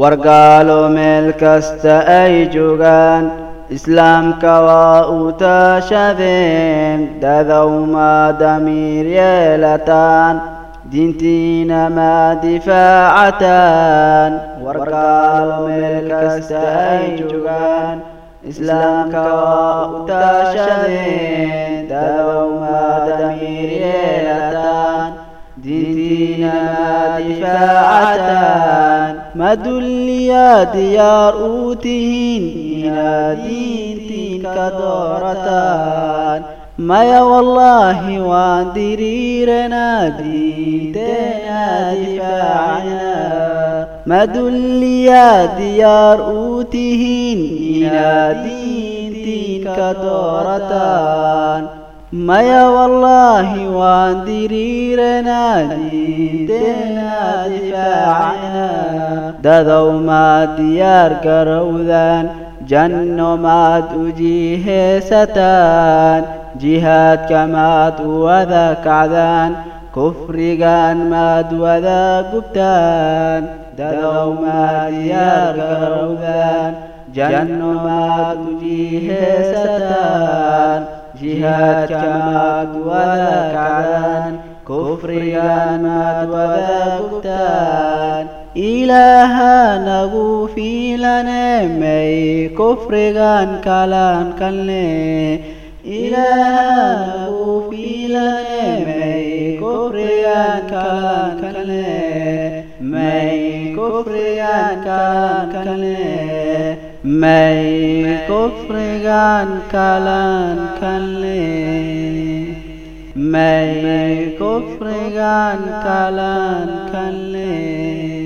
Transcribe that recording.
wargaalo meel kasta ay joogaan islaamka waa u taashadeen dadow maa damiir yeelataan diintiina maa difaacataan wargaalo meel kasta ay joogaan islaamka waa u taashadeen dadow maa damiir yeelataan diintiina maa difaacataan madulliyaa diyaar uu tihiin inaad diintiin ka doorataan maya wallaahi waan diriiranaa diinteena difaacana madulliyaa diyaar uu tihiin inaad diintiin ka doorataan maya waan diriiranaa diinteena difaacana dadow maad diyaar garowdaan janno maad u jiheesataan jihaadka maad u wada kacdaan kufrigan maad wada gubtaan dadow maad diyaar garowdaan janno maad u jiheesataan jihaadka maad wada kacdaan kufrigan maad wada gubtaan ilaaha nagu fiilane may kufrigan kalaan kalne ilaaha nagu fiilane may kufrigan kalaan kalne may kufrigan kalaan kalne may kufrigan kalaan kalne may kufrigan kalaan kalne